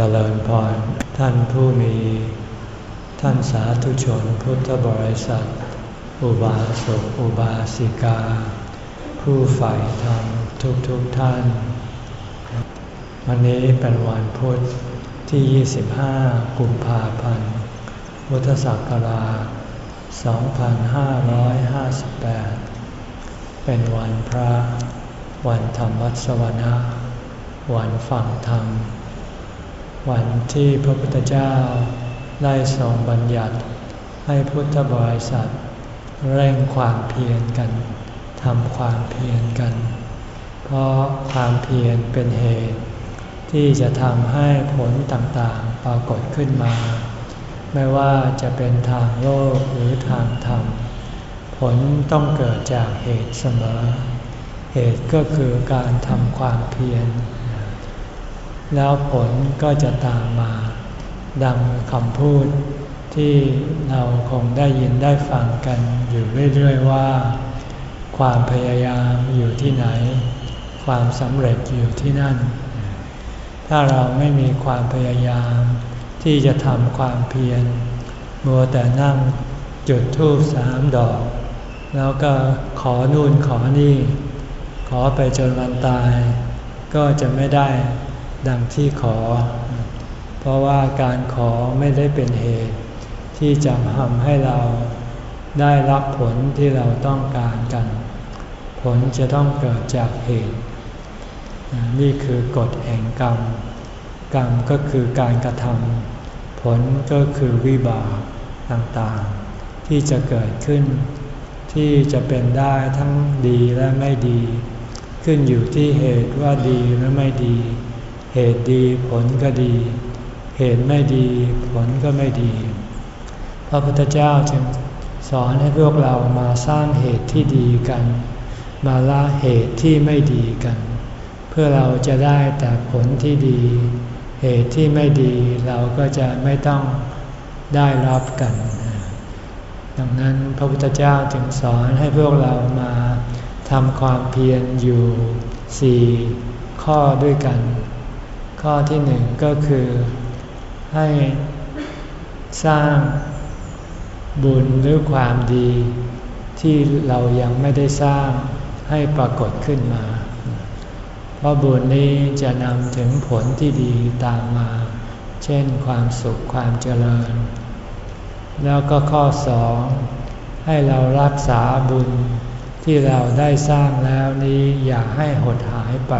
เจริญพรท่านผู้มี ท่านสาธุชนพุทธบริษัท อุบาสกอุบาสิกา ผู้ใฝ่ธรรมทุกทุกท่าน วันนี้เป็นวันพุธที่ 25 กุมภาพันธ์พุทธศักราช 2558 เป็นวันพระ วันธรรมวัสวนะ วันฟังธรรม วันที่พระพุทธเจ้าได้ทรงบัญญัติ ให้พุทธบริษัท เร่งความเพียรกันทำความเพียรกัน เพราะความเพียรเป็นเหตุ ที่จะทำให้ผลต่างๆปรากฏขึ้นมา ไม่ว่าจะเป็นทางโลกหรือทางธรรม ผลต้องเกิดจากเหตุเสมอ เหตุก็คือการทำความเพียร แล้วผลก็จะตามมา ดังคำพูดที่เราคงได้ยินได้ฟังกันอยู่เรื่อยๆว่า ความพยายามอยู่ที่ไหน ความสำเร็จอยู่ที่นั่น ถ้าเราไม่มีความพยายาม ที่จะทำความเพียรมัวแต่นั่งจุดธูปสามดอก แล้วก็ขอนู่นขอนี่ ขอไปจนวันตาย ก็จะไม่ได้ ดังที่ขอ เพราะว่าการขอไม่ได้เป็นเหตุ ที่จะทำให้เราได้รับผลที่เราต้องการกัน ผลจะต้องเกิดจากเหตุ นี่คือกฎแห่งกรรม กรรมก็คือการกระทำผลก็คือวิบากต่างๆ ที่จะเกิดขึ้น ที่จะเป็นได้ทั้งดีและไม่ดี ขึ้นอยู่ที่เหตุว่าดีหรือไม่ดี เหตุดีผลก็ดี เหตุไม่ดีผลก็ไม่ดี พระพุทธเจ้าจึงสอนให้พวกเรามาสร้างเหตุที่ดีกัน มาละเหตุที่ไม่ดีกัน เพื่อเราจะได้แต่ผลที่ดี เหตุที่ไม่ดีเราก็จะไม่ต้องได้รับกัน ดังนั้นพระพุทธเจ้าจึงสอนให้พวกเรามาทำความเพียรอยู่สี่ข้อด้วยกัน ข้อที่หนึ่งก็คือ ให้สร้างบุญหรือความดี ที่เรายังไม่ได้สร้างให้ปรากฏขึ้นมา เพราะบุญนี้จะนำถึงผลที่ดีตามมา เช่นความสุขความเจริญ แล้วก็ข้อสองให้เรารักษาบุญที่เราได้สร้างแล้วนี้อย่าให้หดหายไป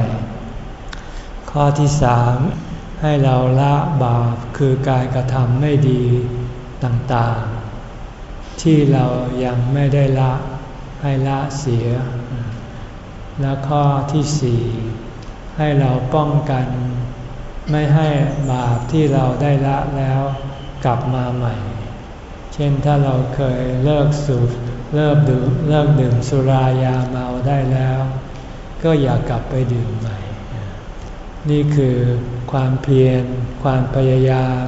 ข้อที่สามให้เราละบาปคือการกระทำไม่ดีต่างๆ ที่เรายังไม่ได้ละให้ละเสีย และข้อที่สี่ให้เราป้องกัน ไม่ให้บาปที่เราได้ละแล้วกลับมาใหม่ เช่นถ้าเราเคยเลิกสูบเลิกดื่มเลิกดื่มสุรายาเมาได้แล้ว ก็อย่ากลับไปดื่มใหม่ นี่คือความเพียร ความพยายาม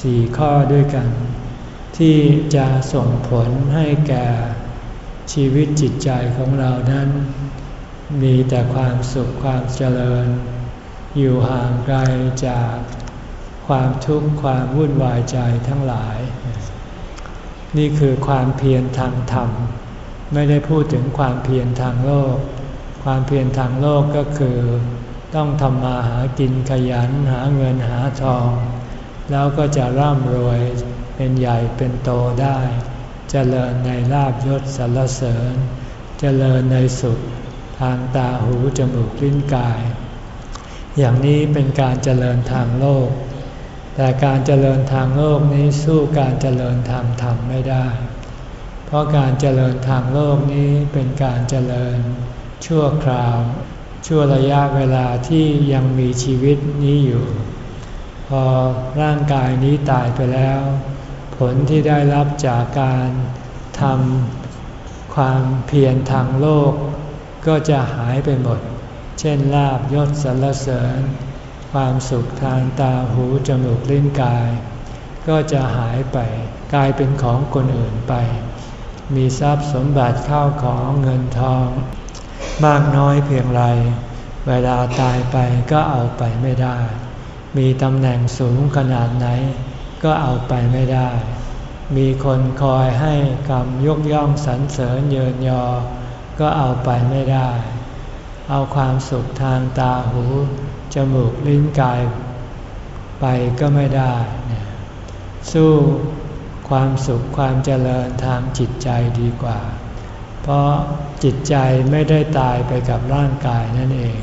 สี่ข้อด้วยกัน ที่จะส่งผลให้แก่ชีวิตจิตใจของเรานั้น มีแต่ความสุขความเจริญ อยู่ห่างไกลจากความทุกข์ความวุ่นวายใจทั้งหลาย นี่คือความเพียรทางธรรม ไม่ได้พูดถึงความเพียรทางโลก ความเพียรทางโลกก็คือ ต้องทำมาหากินขยันหาเงินหาทอง แล้วก็จะร่ำรวยเป็นใหญ่เป็นโตได้จเจริญในลาบยศสรรเสริญจเจริญในสุขทางตาหูจมูกลิ้นกาย อย่างนี้เป็นการเจริญทางโลก แต่การเจริญทางโลกนี้สู้การเจริญทางธรรมไม่ได้ เพราะการเจริญทางโลกนี้เป็นการเจริญชั่วคราว ชั่วระยะเวลาที่ยังมีชีวิตนี้อยู่ พอร่างกายนี้ตายไปแล้ว ผลที่ได้รับจากการทำความเพียรทางโลก ก็จะหายไปหมด เช่นลาบยศสรรเสริญ ความสุขทางตาหูจมูกลิ้นกาย ก็จะหายไปกลายเป็นของคนอื่นไป มีทรัพย์สมบัติเข้าของเงินทอง มากน้อยเพียงไร เวลาตายไปก็เอาไปไม่ได้ มีตำแหน่งสูงขนาดไหน ก็เอาไปไม่ได้ มีคนคอยให้กรรมยกย่องสรรเสริญเยินยอ ก็เอาไปไม่ได้ เอาความสุขทางตาหู จมูกลิ้นกาย ไปก็ไม่ได้ สู้ความสุขความเจริญทางจิตใจดีกว่า เพราะจิตใจไม่ได้ตายไปกับร่างกายนั่นเอง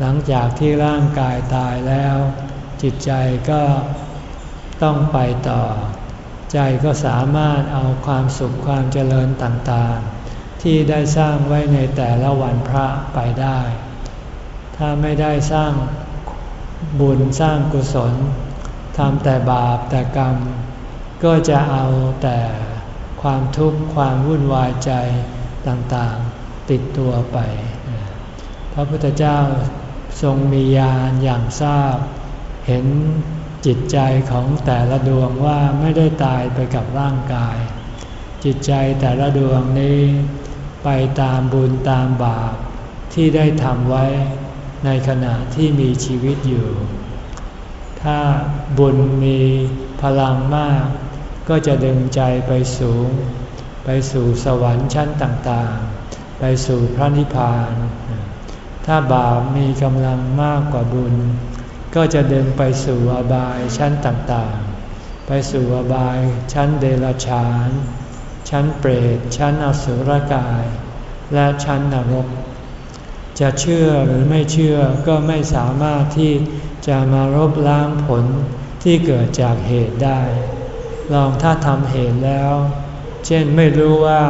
หลังจากที่ร่างกายตายแล้ว จิตใจก็ต้องไปต่อ ใจก็สามารถเอาความสุขความเจริญต่างๆ ที่ได้สร้างไว้ในแต่ละวันพระไปได้ ถ้าไม่ได้สร้างบุญสร้างกุศลทำแต่บาปแต่กรรม ก็จะเอาแต่ความทุกข์ความวุ่นวายใจ ต่างๆ ติดตัวไป พระพุทธเจ้าทรงมีญาณอย่างทราบ เห็นจิตใจของแต่ละดวงว่าไม่ได้ตายไปกับร่างกาย จิตใจแต่ละดวงนี้ไปตามบุญตามบาปที่ได้ทำไว้ในขณะที่มีชีวิตอยู่ ถ้าบุญมีพลังมาก ก็จะดึงใจไปสูง ไปสู่สวรรค์ชั้นต่างๆ ไปสู่พระนิพพาน ถ้าบาปมีกำลังมากกว่าบุญ ก็จะเดึงไปสู่อบายชั้นต่างๆ ไปสู่อบายชั้นเดรัจฉาน ชั้นเปรต ชั้นอสุรกาย และชั้นนรก จะเชื่อหรือไม่เชื่อก็ไม่สามารถที่จะมารบล้างผลที่เกิดจากเหตุได้ ลองถ้าทำเหตุแล้ว เช่นไม่รู้ว่า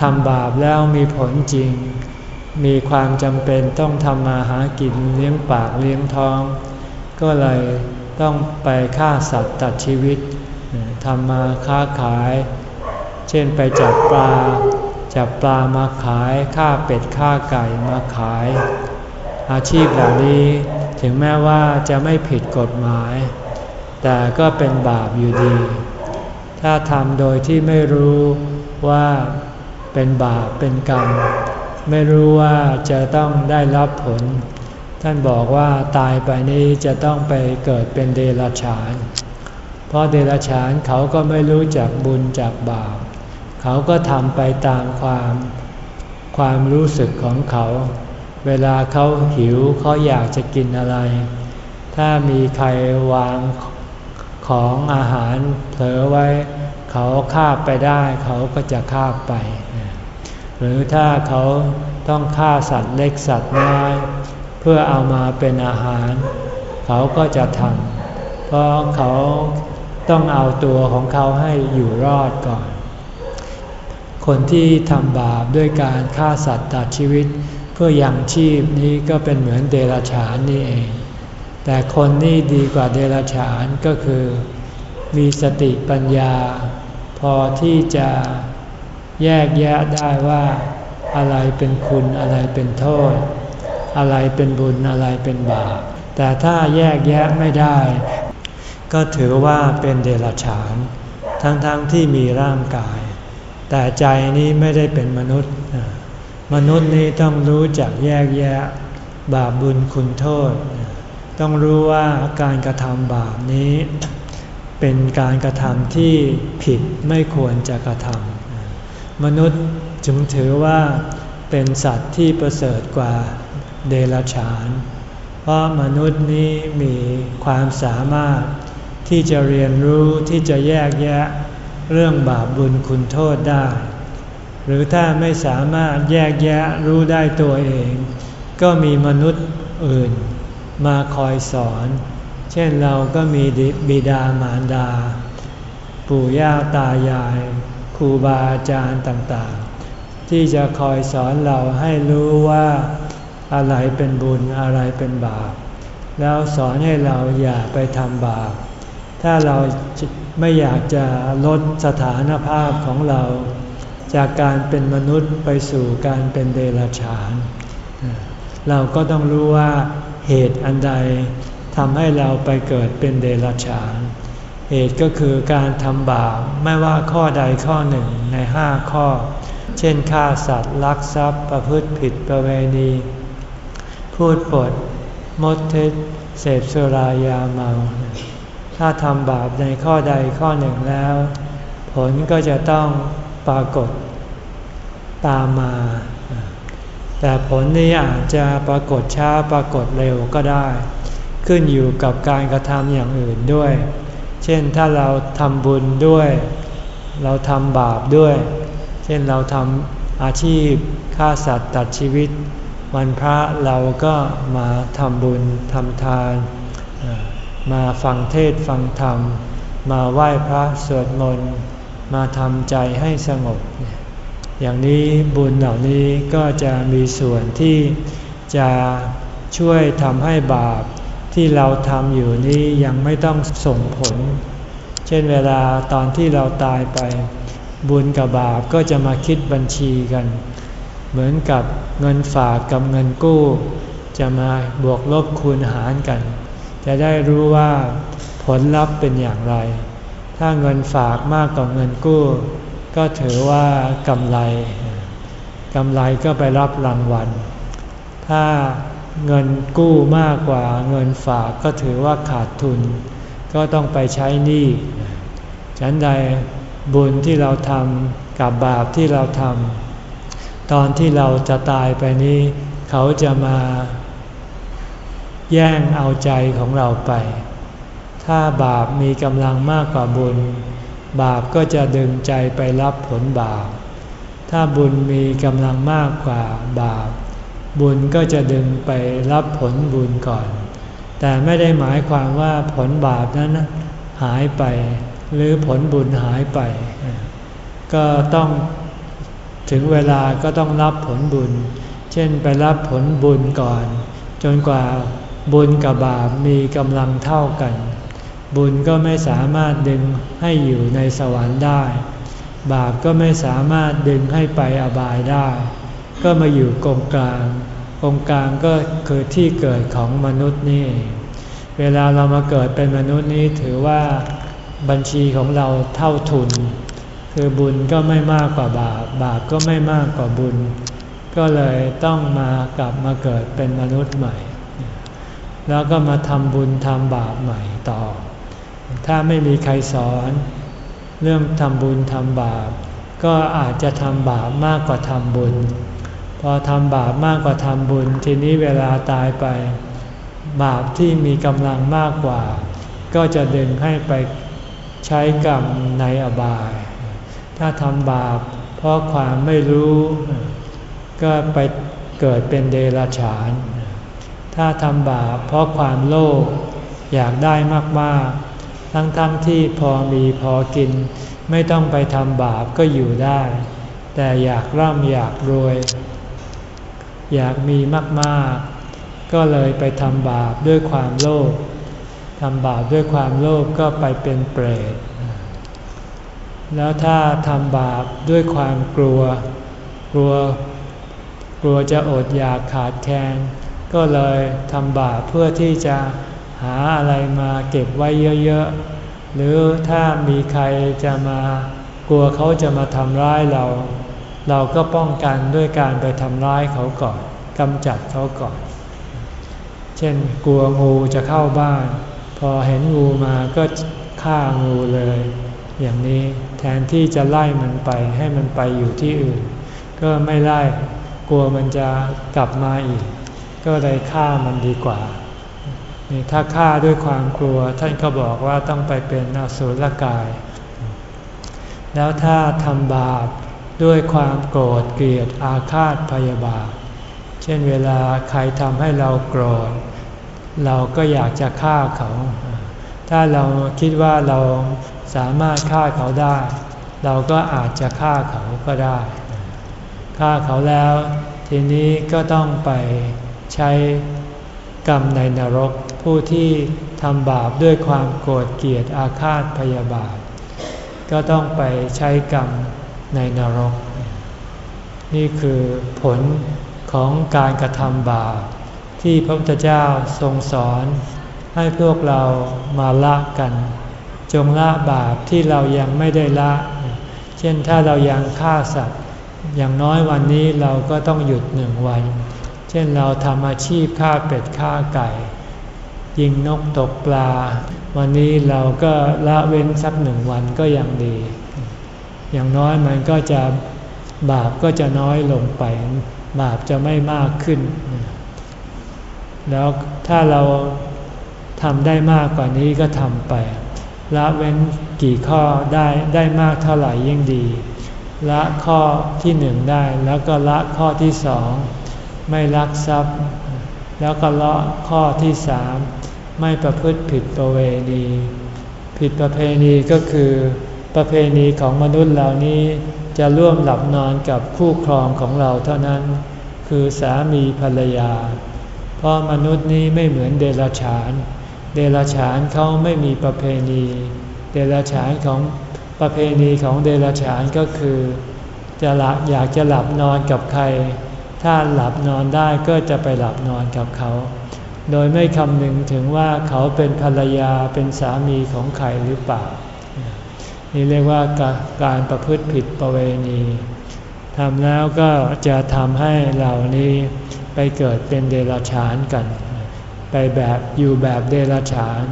ทำบาปแล้วมีผลจริง มีความจำเป็นต้องทำมาหากินเลี้ยงปากเลี้ยงท้อง ก็เลยต้องไปฆ่าสัตว์ตัดชีวิตทำมาค้าขาย เช่นไปจับปลา จับปลามาขายฆ่าเป็ดฆ่าไก่มาขาย อาชีพเหล่านี้ถึงแม้ว่าจะไม่ผิดกฎหมาย แต่ก็เป็นบาปอยู่ดี ถ้าทำโดยที่ไม่รู้ว่าเป็นบาปเป็นกรรม ไม่รู้ว่าจะต้องได้รับผล ท่านบอกว่าตายไปนี้จะต้องไปเกิดเป็นเดรัจฉาน เพราะเดรัจฉานเขาก็ไม่รู้จักบุญจากบาป เขาก็ทำไปตามความความรู้สึกของเขา เวลาเขาหิวเขาอยากจะกินอะไร ถ้ามีใครวาง ของอาหารเผลอไว้ เขาคาบไปได้ เขาก็จะคาบไป หรือถ้าเขาต้องฆ่าสัตว์เล็กสัตว์น้อยเพื่อเอามาเป็นอาหาร เขาก็จะทำเพราะเขาต้องเอาตัวของเขาให้อยู่รอดก่อน คนที่ทำบาปด้วยการฆ่าสัตว์ตัดชีวิต เพื่ออยังชีพนี้ก็เป็นเหมือนเดรัจฉานนี่เอง แต่คนนี่ดีกว่าเดรัจฉานก็คือ มีสติปัญญา พอที่จะแยกแยะได้ว่าอะไรเป็นคุณอะไรเป็นโทษ อะไรเป็นบุญอะไรเป็นบาปแต่ถ้าแยกแยะไม่ได้ ก็ถือว่าเป็นเดรัจฉาน ทั้งๆทที่มีร่างกาย แต่ใจนี้ไม่ได้เป็นมนุษย์ มนุษย์นี้ต้องรู้จักแยกแยะ บาปบุญคุณโทษ ต้องรู้ว่าการกระทำบาปนี้ เป็นการกระทำที่ผิดไม่ควรจะกระทำมนุษย์จึงถือว่าเป็นสัตว์ที่ประเสริฐกว่าเดรัจฉาน เพราะมนุษย์นี้มีความสามารถที่จะเรียนรู้ที่จะแยกแยะเรื่องบาปบุญคุณโทษได้ หรือถ้าไม่สามารถแยกแยะรู้ได้ตัวเอง ก็มีมนุษย์อื่น มาคอยสอน เช่นเราก็มีบิดามารดา ปู่ย่าตายาย ครูบาอาจารย์ต่างๆ ที่จะคอยสอนเราให้รู้ว่าอะไรเป็นบุญอะไรเป็นบาป แล้วสอนให้เราอย่าไปทำบาป ถ้าเราไม่อยากจะลดสถานภาพของเรา จากการเป็นมนุษย์ไปสู่การเป็นเดรัจฉาน เราก็ต้องรู้ว่า เหตุอันใดทำให้เราไปเกิดเป็นเดรัจฉาน เหตุก็คือการทำบาปไม่ว่าข้อใดข้อหนึ่งในห้าข้อ เช่นฆ่าสัตว์ลักทรัพย์ประพฤติผิดประเวณี พูดปด มดเท็จเสพสุรายาเมา ถ้าทำบาปในข้อใดข้อหนึ่งแล้ว ผลก็จะต้องปรากฏตามมา แต่ผลนี้อาจจะปรากฏช้าปรากฏเร็วก็ได้ ขึ้นอยู่กับการกระทำอย่างอื่นด้วย เช่นถ้าเราทำบุญด้วย เราทำบาปด้วย เช่นเราทำอาชีพฆ่าสัตว์ตัดชีวิต วันพระเราก็มาทำบุญทำทาน มาฟังเทศฟังธรรม มาไหว้พระสวดมนต์มาทำใจให้สงบ อย่างนี้บุญเหล่านี้ก็จะมีส่วนที่จะช่วยทำให้บาปที่เราทำอยู่นี้ยังไม่ต้องส่งผล เช่นเวลาตอนที่เราตายไป บุญกับบาปก็จะมาคิดบัญชีกัน เหมือนกับเงินฝากกับเงินกู้ จะมาบวกลบคูณหารกัน จะได้รู้ว่าผลลัพธ์เป็นอย่างไร ถ้าเงินฝากมากกว่าเงินกู้ ก็ถือว่ากำไรกำไรก็ไปรับรางวัล ถ้าเงินกู้มากกว่าเงินฝากก็ถือว่าขาดทุน ก็ต้องไปใช้หนี้ฉันใดบุญที่เราทำกับบาปที่เราทำตอนที่เราจะตายไปนี้ เขาจะมา แย่งเอาใจของเราไป ถ้าบาปมีกำลังมากกว่าบุญ บาปก็จะดึงใจไปรับผลบาป ถ้าบุญมีกำลังมากกว่าบาป บุญก็จะดึงไปรับผลบุญก่อน แต่ไม่ได้หมายความว่าผลบาปนั้นหายไป หรือผลบุญหายไป ก็ต้องถึงเวลาก็ต้องรับผลบุญ เช่นไปรับผลบุญก่อน จนกว่าบุญกับบาปมีกำลังเท่ากัน บุญก็ไม่สามารถดึงให้อยู่ในสวรรค์ได้ บาปก็ไม่สามารถดึงให้ไปอบายได้ ก็มาอยู่กงกลางกงกลางก็คือที่เกิดของมนุษย์นี่ เวลาเรามาเกิดเป็นมนุษย์นี้ถือว่าบัญชีของเราเท่าทุน คือบุญก็ไม่มากกว่าบาป บาปก็ไม่มากกว่าบุญ ก็เลยต้องมากลับมาเกิดเป็นมนุษย์ใหม่ แล้วก็มาทำบุญทำบาปใหม่ต่อ ถ้าไม่มีใครสอน เรื่องทำบุญทำบาป ก็อาจจะทำบาปมากกว่าทำบุญ พอทำบาปมากกว่าทำบุญ ทีนี้เวลาตายไป บาปที่มีกำลังมากกว่า ก็จะดึงให้ไปใช้กรรมในอบาย ถ้าทำบาปเพราะความไม่รู้ ก็ไปเกิดเป็นเดรัจฉาน ถ้าทำบาปเพราะความโลภอยากได้มากๆ ทั้งๆทที่พอมีพอกิน ไม่ต้องไปทำบาปก็อยู่ได้ แต่อยากร่ำอยากรวย อยากมีมากๆ ก็เลยไปทำบาปด้วยความโลภทำบาปด้วยความโลภก็ไปเป็นเปรต แล้วถ้าทำบาปด้วยความกลัว กลัว กลัวจะอดอยากขาดแคลนก็เลยทำบาปเพื่อที่จะ หาอะไรมาเก็บไว้เยอะๆ หรือถ้ามีใครจะมากลัวเขาจะมาทำร้ายเรา เราก็ป้องกันด้วยการไปทำร้ายเขาก่อนกำจัดเขาก่อน เช่นกลัวงูจะเข้าบ้าน พอเห็นงูมาก็ฆ่างูเลย อย่างนี้แทนที่จะไล่มันไปให้มันไปอยู่ที่อื่น ก็ไม่ไล่กลัวมันจะกลับมาอีก ก็เลยฆ่ามันดีกว่า ถ้าฆ่าด้วยความกลัวท่านก็บอกว่าต้องไปเป็นอสุรกาย แล้วถ้าทำบาปด้วยความโกรธเกลียดอาฆาตพยาบาท เช่นเวลาใครทำให้เราโกรธ เราก็อยากจะฆ่าเขา ถ้าเราคิดว่าเราสามารถฆ่าเขาได้ เราก็อาจจะฆ่าเขาก็ได้ ฆ่าเขาแล้ว ทีนี้ก็ต้องไปใช้กรรมในนรก ผู้ที่ทำบาปด้วยความโกรธเกลียดอาฆาตพยาบาท ก็ต้องไปใช้กรรมในนรก นี่คือผลของการกระทำบาปที่พระพุทธเจ้าทรงสอน ให้พวกเรามาละกัน จงละบาปที่เรายังไม่ได้ละ เช่นถ้าเรายังฆ่าสัตว์ อย่างน้อยวันนี้เราก็ต้องหยุดหนึ่งวัน เช่นเราทำอาชีพฆ่าเป็ดฆ่าไก่ ยิงนกตกปลา วันนี้เราก็ละเว้นสักหนึ่งวันก็ยังดี อย่างน้อยมันก็จะบาปก็จะน้อยลงไป บาปจะไม่มากขึ้น แล้วถ้าเราทำได้มากกว่านี้ก็ทำไป ละเว้นกี่ข้อได้ได้มากเท่าไหร่ยิ่งดี ละข้อที่หนึ่งได้แล้วก็ละข้อที่สอง ไม่ลักทรัพย์ แล้วก็ละข้อที่สามไม่ประพฤติผิดประเวณี ผิดประเพณีก็คือประเพณีของมนุษย์เหล่านี้จะร่วมหลับนอนกับคู่ครองของเราเท่านั้น คือสามีภรรยา เพราะมนุษย์นี้ไม่เหมือนเดรัจฉาน เดรัจฉานเขาไม่มีประเพณี เดรัจฉานของประเพณีของเดรัจฉานก็คือ จะละอยากจะหลับนอนกับใคร ถ้าหลับนอนได้ก็จะไปหลับนอนกับเขา โดยไม่คำนึงถึงว่าเขาเป็นภรรยาเป็นสามีของใครหรือเปล่า นี่เรียกว่าการประพฤติผิดประเวณีทำแล้วก็จะทำให้เหล่านี้ไปเกิดเป็นเดรัจฉานกัน ไปแบบอยู่แบบเดรัจฉาน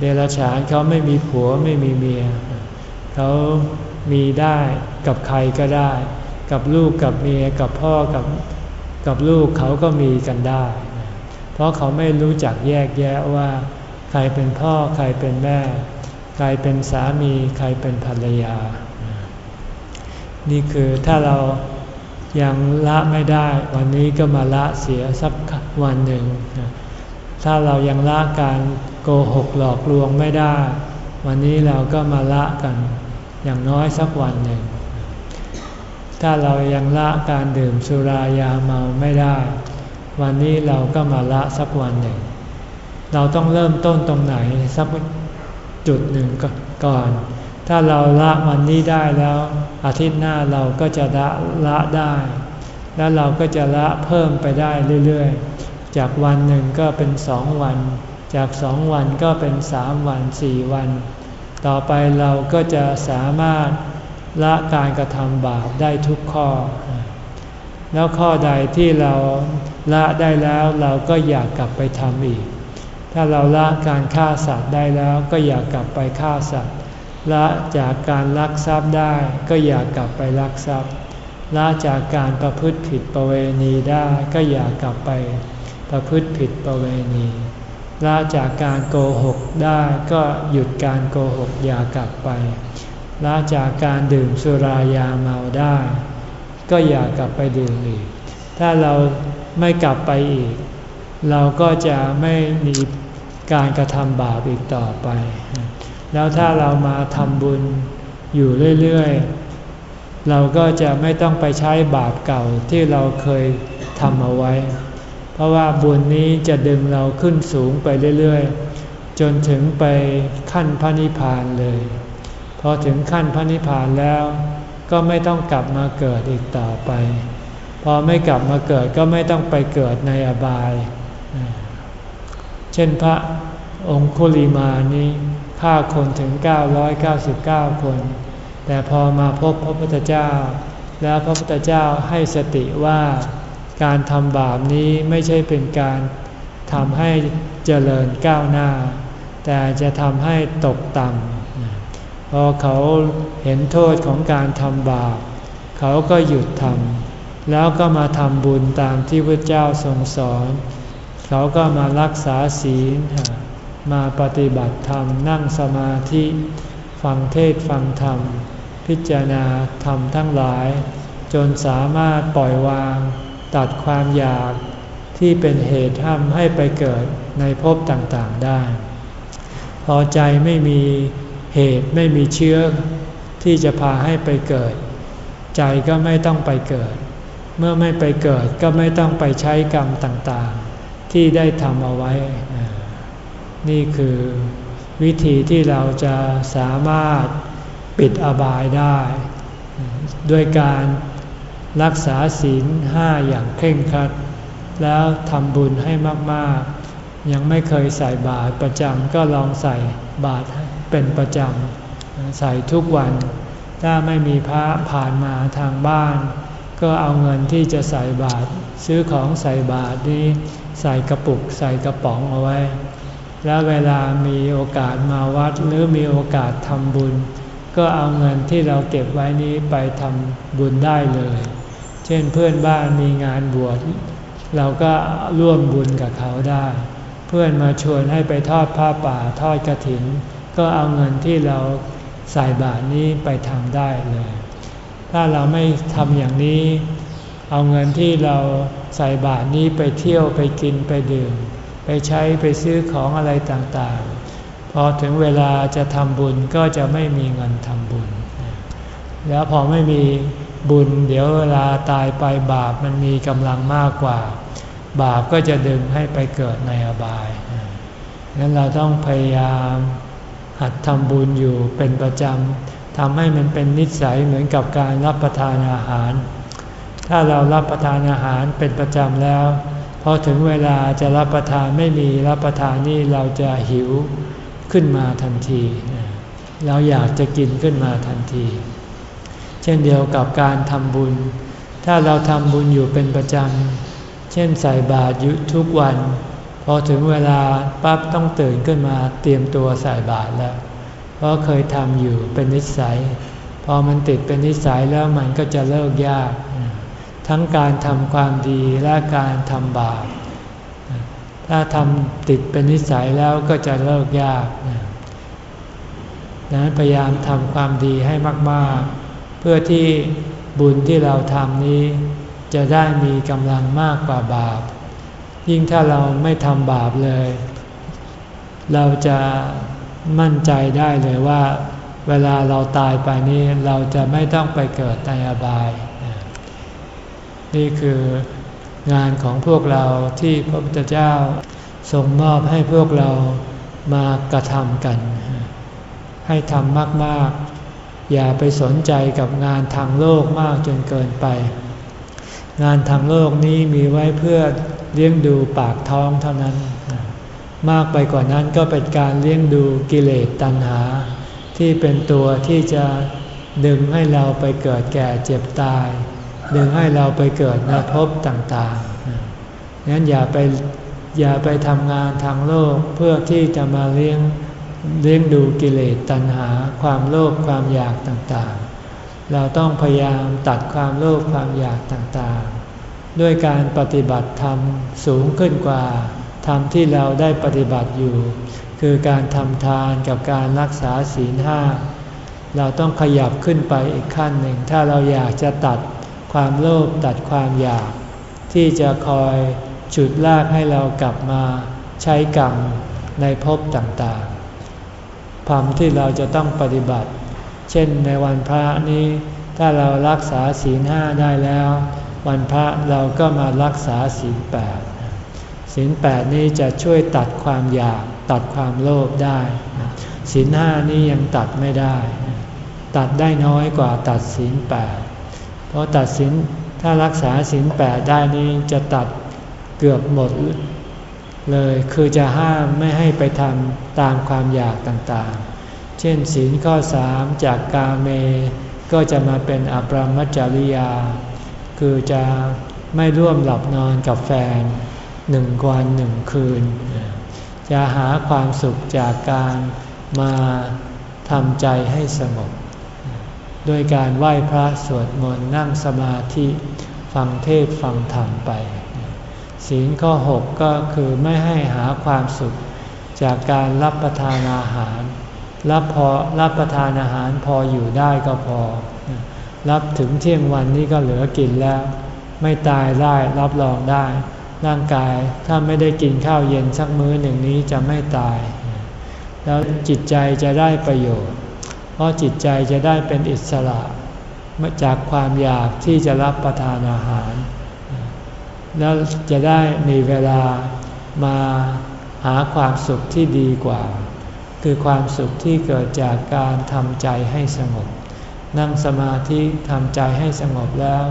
เดรัจฉานเขาไม่มีผัวไม่มีเมีย เขามีได้กับใครก็ได้ กับลูกกับเมียกับพ่อกับกับลูกเขาก็มีกันได้ เพราะเขาไม่รู้จักแยกแยะว่า ใครเป็นพ่อใครเป็นแม่ ใครเป็นสามี ใครเป็นภรรยา นี่คือถ้าเรายังละไม่ได้ วันนี้ก็มาละเสียสักวันหนึ่ง ถ้าเรายังละการโกหกหลอกลวงไม่ได้ วันนี้เราก็มาละกัน อย่างน้อยสักวันหนึ่ง ถ้าเรายังละการดื่มสุรายาเมาไม่ได้ วันนี้เราก็มาละสักวันหนึ่ง เราต้องเริ่มต้นตรงไหนสักจุดหนึ่งก่อน ถ้าเราละวันนี้ได้แล้ว อาทิตย์หน้าเราก็จะละละได้ แล้วเราก็จะละเพิ่มไปได้เรื่อยๆ จากวันหนึ่งก็เป็นสองวัน จากสองวันก็เป็นสามวันสี่วัน ต่อไปเราก็จะสามารถ ละการกระทำบาปได้ทุกข้อ แล้วข้อใดที่เราละได้แล้วเราก็อยากกลับไปทำอีก ถ้าเราละการฆ่าสัตว์ได้แล้วก็อยากกลับไปฆ่าสัตว์ ละจากการลักทรัพย์ได้ก็อยากกลับไปลักทรัพย์ ละจากการประพฤติผิดประเวณีได้ก็อยากลับไปประพฤติผิดประเวณีละจากการโกหกได้ก็หยุดการโกหกอย่ากลับไป ละจากการดื่มสุรายาเมาได้ ก็อย่ากลับไปดื่มอีก ถ้าเราไม่กลับไปอีก เราก็จะไม่มีการกระทำบาปอีกต่อไป แล้วถ้าเรามาทำบุญอยู่เรื่อยๆ เราก็จะไม่ต้องไปใช้บาปเก่าที่เราเคยทำเอาไว้ เพราะว่าบุญนี้จะดึงเราขึ้นสูงไปเรื่อยๆ จนถึงไปขั้นพระนิพพานเลย พอถึงขั้นพระนิพพานแล้ว ก็ไม่ต้องกลับมาเกิดอีกต่อไป พอไม่กลับมาเกิดก็ไม่ต้องไปเกิดในอบาย เช่นพระองคุลิมานี้ฆ่าคนถึง 999 คน แต่พอมาพบพระพุทธเจ้า แล้วพระพุทธเจ้าให้สติว่าการทำบาปนี้ไม่ใช่เป็นการทำให้เจริญก้าวหน้า แต่จะทำให้ตกต่ำ พอเขาเห็นโทษของการทำบาปเขาก็หยุดทำแล้วก็มาทำบุญตามที่พระเจ้าทรงสอน เขาก็มารักษาศีล มาปฏิบัติธรรมนั่งสมาธิ ฟังเทศฟังธรรม พิจารณาธรรมทั้งหลาย จนสามารถปล่อยวาง ตัดความอยากที่เป็นเหตุทำให้ไปเกิดในภพต่างๆได้ พอใจไม่มี เหตุไม่มีเชื้อที่จะพาให้ไปเกิด ใจก็ไม่ต้องไปเกิด เมื่อไม่ไปเกิดก็ไม่ต้องไปใช้กรรมต่างๆ ที่ได้ทำเอาไว้ นี่คือวิธีที่เราจะสามารถปิดอบายได้ ด้วยการรักษาศีลห้าอย่างเคร่งครัด แล้วทำบุญให้มากๆ ยังไม่เคยใส่บาตรประจำก็ลองใส่บาตร เป็นประจำใส่ทุกวัน ถ้าไม่มีพระผ่านมาทางบ้าน ก็เอาเงินที่จะใส่บาตรซื้อของใส่บาตรนี้ใส่กระปุกใส่กระป๋องเอาไว้ แล้วเวลามีโอกาสมาวัดหรือมีโอกาสทำบุญ ก็เอาเงินที่เราเก็บไว้นี้ไปทำบุญได้เลย เช่นเพื่อนบ้านมีงานบวชเราก็ร่วมบุญกับเขาได้ เพื่อนมาชวนให้ไปทอดผ้าป่าทอดกระถิน ก็เอาเงินที่เราใส่บาทนี้ไปทำได้เลย ถ้าเราไม่ทำอย่างนี้ เอาเงินที่เราใส่บาทนี้ไปเที่ยวไปกินไปดื่ม ไปใช้ไปซื้อของอะไรต่างๆ พอถึงเวลาจะทำบุญก็จะไม่มีเงินทำบุญ แล้วพอไม่มีบุญเดี๋ยวเวลาตายไปบาปมันมีกำลังมากกว่า บาปก็จะดึงให้ไปเกิดในอบายงั้นเราต้องพยายาม หัดทำบุญอยู่เป็นประจำทำให้มันเป็นนิสัยเหมือนกับการรับประทานอาหาร ถ้าเรารับประทานอาหารเป็นประจำแล้วพอถึงเวลาจะรับประทานไม่มีรับประทานนี่เราจะหิวขึ้นมาทันที เราอยากจะกินขึ้นมาทันที เช่นเดียวกับการทำบุญ ถ้าเราทำบุญอยู่เป็นประจำ เช่นใส่บาตรยุทุกวัน พอถึงเวลาปั๊บต้องตื่นขึ้นมาเตรียมตัวใส่บาตรแล้ว เพราะเคยทำอยู่เป็นนิสัย พอมันติดเป็นนิสัยแล้วมันก็จะเลิกยาก ทั้งการทำความดีและการทำบาป ถ้าทำติดเป็นนิสัยแล้วก็จะเลิกยากดังนั้นพยายามทำความดีให้มาก ๆ เพื่อที่บุญที่เราทำนี้ จะได้มีกำลังมากกว่าบาป ยิ่งถ้าเราไม่ทำบาปเลย เราจะมั่นใจได้เลยว่า เวลาเราตายไปนี้เราจะไม่ต้องไปเกิดในอบาย นี่คืองานของพวกเราที่พระพุทธเจ้าทรงมอบให้พวกเรามากระทำกัน ให้ทำมาก ๆ อย่าไปสนใจกับงานทางโลกมากจนเกินไป งานทางโลกนี้มีไว้เพื่อ เลี้ยงดูปากท้องเท่านั้น มากไปกว่านั้นก็เป็นการเลี้ยงดูกิเลสตัณหา ที่เป็นตัวที่จะดึงให้เราไปเกิดแก่เจ็บตาย ดึงให้เราไปเกิดนภพต่างๆงั้นอย่าไปอย่าไปทำงานทางโลกเพื่อที่จะมาเลี้ยงเลี้ยงดูกิเลสตัณหา ความโลภความอยากต่างๆ เราต้องพยายามตัดความโลภความอยากต่างๆ ด้วยการปฏิบัติธรรมสูงขึ้นกว่าธรรมที่เราได้ปฏิบัติอยู่ คือการทำทานกับการรักษาศีลห้าเราต้องขยับขึ้นไปอีกขั้นหนึ่ง ถ้าเราอยากจะตัดความโลภตัดความอยาก ที่จะคอยฉุดลากให้เรากลับมาใช้กรรมในภพต่างๆความที่เราจะต้องปฏิบัติ เช่นในวันพระนี้ ถ้าเรารักษาศีลห้าได้แล้ว วันพระเราก็มารักษาศีลแปดศีลแปดนี้จะช่วยตัดความอยากตัดความโลภได้ศีลห้านี้ยังตัดไม่ได้ ตัดได้น้อยกว่าตัดศีลแปดเพราะตัดศีลถ้ารักษาศีลแปดได้นี้จะตัดเกือบหมดเลยคือจะห้ามไม่ให้ไปทำตามความอยากต่างๆ เช่นศีลข้อสามจากกาเม ก็จะมาเป็นอปรมัจจริยา คือจะไม่ร่วมหลับนอนกับแฟนหนึ่งวันหนึ่งคืน จะหาความสุขจากการมาทำใจให้สงบด้วยการไหว้พระสวดมนต์นั่งสมาธิฟังเทศฟังธรรมไป ศีลข้อ6ก็คือไม่ให้หาความสุขจากการรับประทานอาหาร รับพอรับประทานอาหารพออยู่ได้ก็พอ รับถึงเที่ยงวันนี้ก็เหลือกินแล้ว ไม่ตายได้รับรองได้ ร่างกายถ้าไม่ได้กินข้าวเย็นสักมื้อหนึ่งนี้จะไม่ตาย แล้วจิตใจจะได้ประโยชน์ เพราะจิตใจจะได้เป็นอิสระจากความอยากที่จะรับประทานอาหาร แล้วจะได้มีเวลามาหาความสุขที่ดีกว่า คือความสุขที่เกิดจากการทำใจให้สงบ นั่งสมาธิทำใจให้สงบแล้ว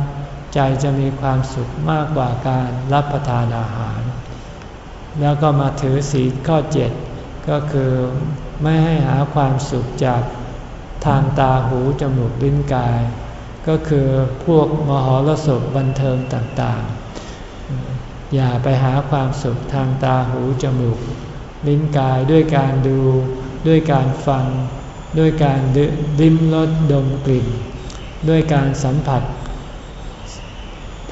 ใจจะมีความสุขมากกว่าการรับประทานอาหาร แล้วก็มาถือศีลข้อเจ็ดก็คือไม่ให้หาความสุขจากทางตาหูจมูกลิ้นกาย ก็คือพวกมหรสพบันเทิงต่างๆ อย่าไปหาความสุขทางตาหูจมูกลิ้นกายด้วยการดูด้วยการฟัง ด้วยการดิ้มรสดมกลิ่น ด้วยการสัมผัส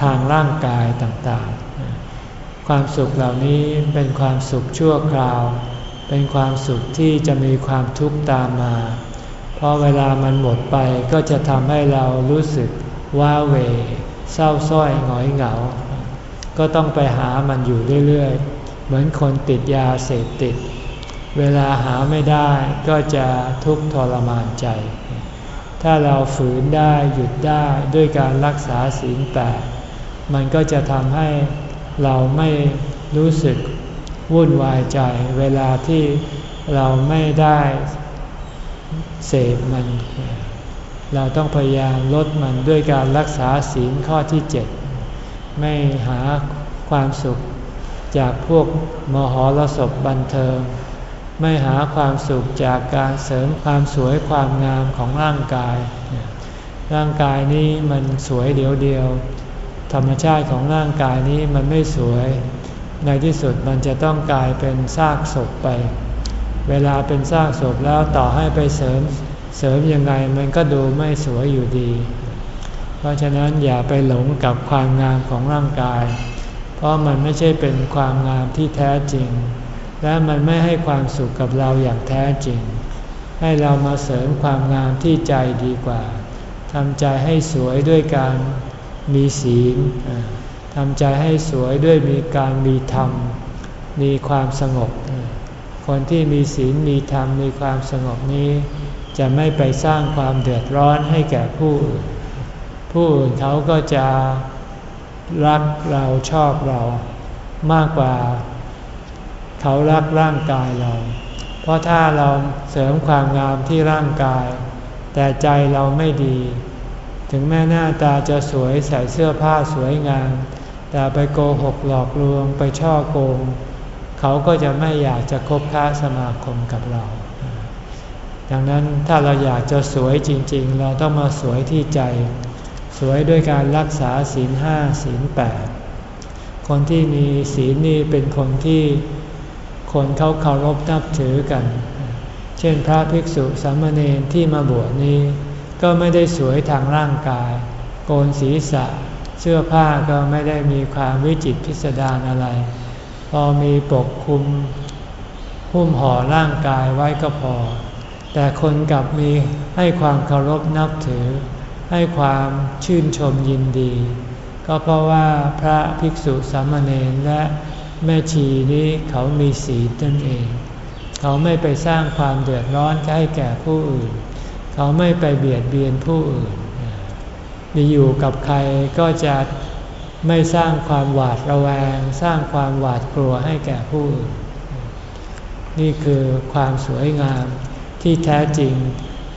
ทางร่างกายต่างๆ ความสุขเหล่านี้เป็นความสุขชั่วคราว เป็นความสุขที่จะมีความทุกข์ตามมาพอเวลามันหมดไปก็จะทำให้เรารู้สึกว้าเว เศร้าส้อยหงอยเหงา ก็ต้องไปหามันอยู่เรื่อยๆ เหมือนคนติดยาเสพติด เวลาหาไม่ได้ก็จะทุกข์ทรมานใจ ถ้าเราฝืนได้หยุดได้ด้วยการรักษาศีลแปดมันก็จะทำให้เราไม่รู้สึกวุ่นวายใจ เวลาที่เราไม่ได้เสพมัน เราต้องพยายามลดมันด้วยการรักษาศีลข้อที่เจ็ดไม่หาความสุขจากพวกมหรสพบันเทิง ไม่หาความสุขจากการเสริมความสวยความงามของร่างกาย ร่างกายนี้มันสวยเดียวเดียว ธรรมชาติของร่างกายนี้มันไม่สวย ในที่สุดมันจะต้องกลายเป็นซากศพไป เวลาเป็นซากศพแล้วต่อให้ไปเสริมเสริมยังไงมันก็ดูไม่สวยอยู่ดี เพราะฉะนั้นอย่าไปหลงกับความงามของร่างกาย เพราะมันไม่ใช่เป็นความงามที่แท้จริง และมันไม่ให้ความสุขกับเราอย่างแท้จริง ให้เรามาเสริมความงามที่ใจดีกว่าทำใจให้สวยด้วยการมีศีลทำใจให้สวยด้วยมีการมีธรรม มีความสงบ คนที่มีศีลมีธรรมมีความสงบนี้ จะไม่ไปสร้างความเดือดร้อนให้แก่ผู้อื่นผู้อื่นเขาก็จะรักเราชอบเรามากกว่า เขารักร่างกายเรา เพราะถ้าเราเสริมความงามที่ร่างกาย แต่ใจเราไม่ดี ถึงแม้หน้าตาจะสวยใส่เสื้อผ้าสวยงาม แต่ไปโกหกหลอกลวงไปช่อโกง เขาก็จะไม่อยากจะคบค้าสมาคมกับเรา ดังนั้นถ้าเราอยากจะสวยจริง ๆ เราต้องมาสวยที่ใจ สวยด้วยการรักษาศีลห้าศีลแปดคนที่มีศีลนี่เป็นคนที่ คนเขาเคารพนับถือกัน เช่นพระภิกษุสามเณรที่มาบวชนี้ ก็ไม่ได้สวยทางร่างกาย โกนศีรษะ เสื้อผ้าก็ไม่ได้มีความวิจิตพิสดารอะไร พอมีปกคุมหุ้มห่อร่างกายไว้ก็พอ แต่คนกลับมีให้ความเคารพนับถือ ให้ความชื่นชมยินดี ก็เพราะว่าพระภิกษุสามเณรและ แม่ชีนี้เขามีศีลนั่นเอง เขาไม่ไปสร้างความเดือดร้อนให้แก่ผู้อื่น เขาไม่ไปเบียดเบียนผู้อื่นมีอยู่กับใครก็จะไม่สร้างความหวาดระแวง สร้างความหวาดกลัวให้แก่ผู้อื่น นี่คือความสวยงามที่แท้จริง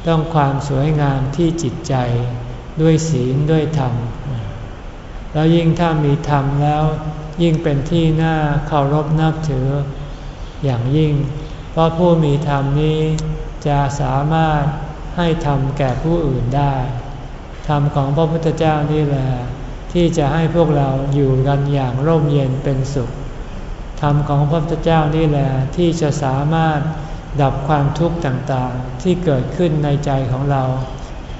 ต้องความสวยงามที่จิตใจด้วยศีลด้วยธรรม แล้วยิ่งถ้ามีธรรมแล้ว ยิ่งเป็นที่น่าเคารพนับถืออย่างยิ่ง เพราะผู้มีธรรมนี้จะสามารถให้ธรรมแก่ผู้อื่นได้ ธรรมของพระพุทธเจ้านี่แหละที่จะให้พวกเราอยู่กันอย่างร่มเย็นเป็นสุข ธรรมของพระพุทธเจ้านี่แหละที่จะสามารถดับความทุกข์ต่างๆ ที่เกิดขึ้นในใจของเรา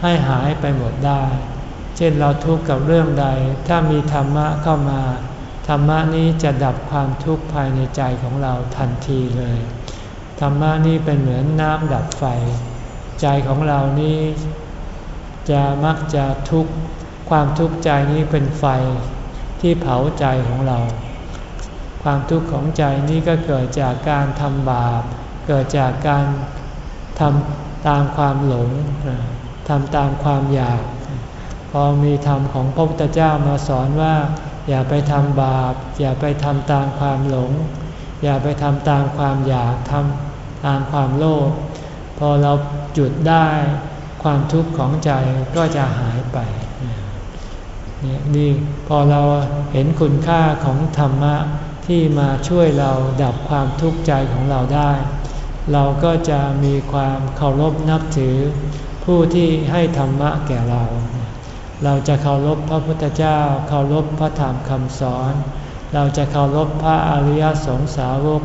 ให้หายไปหมดได้ เช่นเราทุกข์กับเรื่องใด ถ้ามีธรรมะเข้ามา ธรรมะนี้จะดับความทุกข์ภายในใจของเราทันทีเลย ธรรมะนี้เป็นเหมือนน้ำดับไฟ ใจของเรานี้จะมักจะทุกข์ความทุกข์ใจนี้เป็นไฟที่เผาใจของเรา ความทุกข์ของใจนี้ก็เกิดจากการทำบาป เกิดจากการทำตามความหลงทำตามความอยาก พอมีธรรมของพระพุทธเจ้ามาสอนว่า อย่าไปทำบาป อย่าไปทำตามความหลง อย่าไปทำตามความอยากทำตามความโลภพอเราจุดได้ความทุกข์ของใจก็จะหายไปนี่พอเราเห็นคุณค่าของธรรมะที่มาช่วยเราดับความทุกข์ใจของเราได้ เราก็จะมีความเคารพนับถือ ผู้ที่ให้ธรรมะแก่เรา เราจะเคารพพระพุทธเจ้า เคารพพระธรรมคำสอน เราจะเคารพพระอริยสงสาวก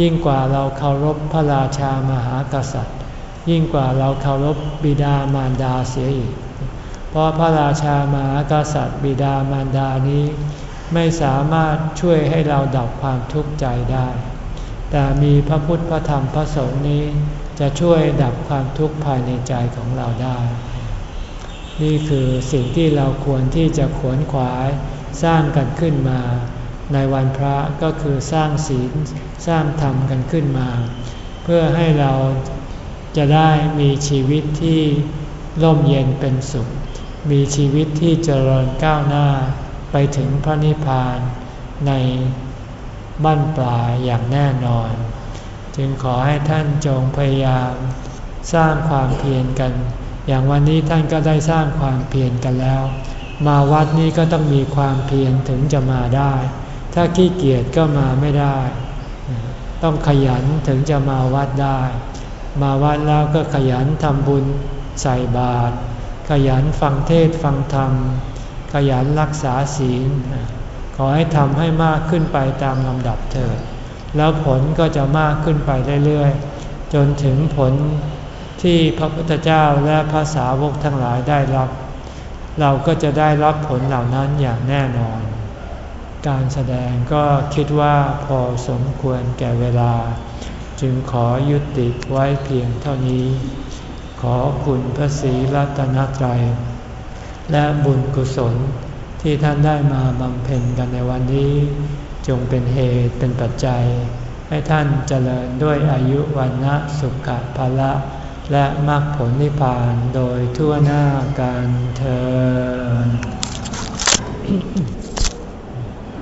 ยิ่งกว่าเราเคารพพระราชามหากษัตริย์ ยิ่งกว่าเราเคารพบิดามารดาเสียอีก เพราะพระราชามหากษัตริย์ บิดามารดานี้ ไม่สามารถช่วยให้เราดับความทุกข์ใจได้ แต่มีพระพุทธพระธรรมพระสงฆ์นี้จะช่วยดับความทุกข์ภายในใจของเราได้ นี่คือสิ่งที่เราควรที่จะขวนขวายสร้างกันขึ้นมา ในวันพระก็คือสร้างศีลสร้างธรรมกันขึ้นมา เพื่อให้เราจะได้มีชีวิตที่ร่มเย็นเป็นสุข มีชีวิตที่เจริญก้าวหน้าไปถึงพระนิพพานในบั้นปลายอย่างแน่นอน จึงขอให้ท่านจงพยายาม สร้างความเพียรกัน อย่างวันนี้ท่านก็ได้สร้างความเพียรกันแล้ว มาวัดนี้ก็ต้องมีความเพียรถึงจะมาได้ ถ้าขี้เกียจก็มาไม่ได้ ต้องขยันถึงจะมาวัดได้ มาวัดแล้วก็ขยันทำบุญใส่บาตรขยันฟังเทศฟังธรรม ขยันรักษาศีล ขอให้ทำให้มากขึ้นไปตามลำดับเถิด แล้วผลก็จะมากขึ้นไปเรื่อยๆ จนถึงผล ที่พระพุทธเจ้าและพระสาวกทั้งหลายได้รับ เราก็จะได้รับผลเหล่านั้นอย่างแน่นอน การแสดงก็คิดว่าพอสมควรแก่เวลา จึงขอยุติไว้เพียงเท่านี้ ขอคุณพระศรีรัตนตรัย และบุญกุศลที่ท่านได้มาบำเพ็ญกันในวันนี้ จงเป็นเหตุเป็นปัจจัย ให้ท่านเจริญด้วยอายุวันนะสุขภาละ และมรรคผลนิพพานโดยทั่วหน้ากันเธอ